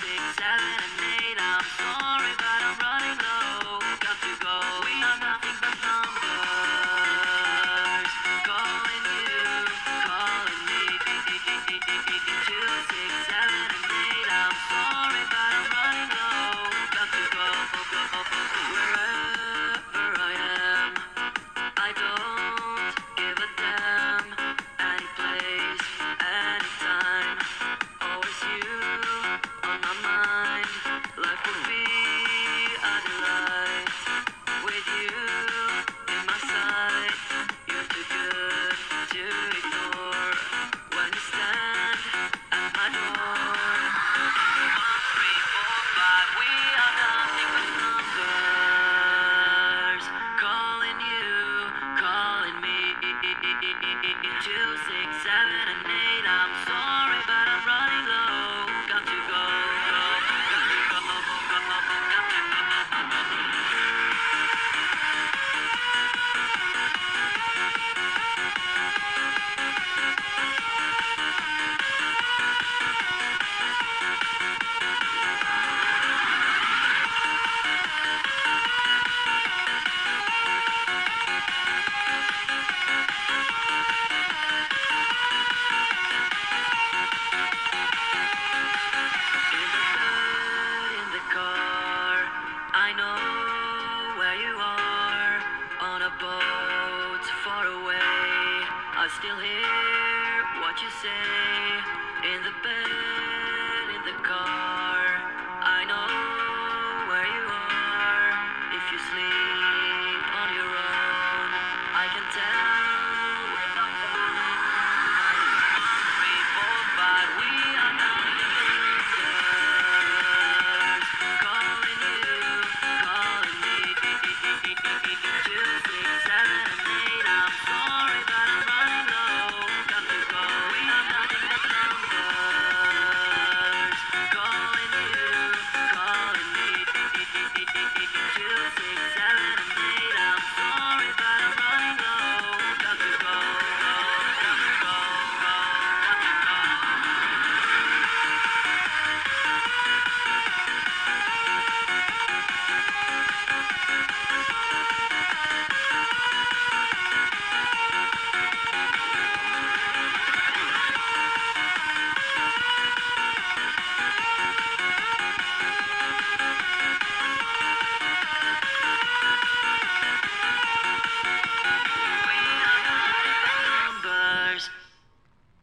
six, seven. boat's far away. I still hear what you say in the bed.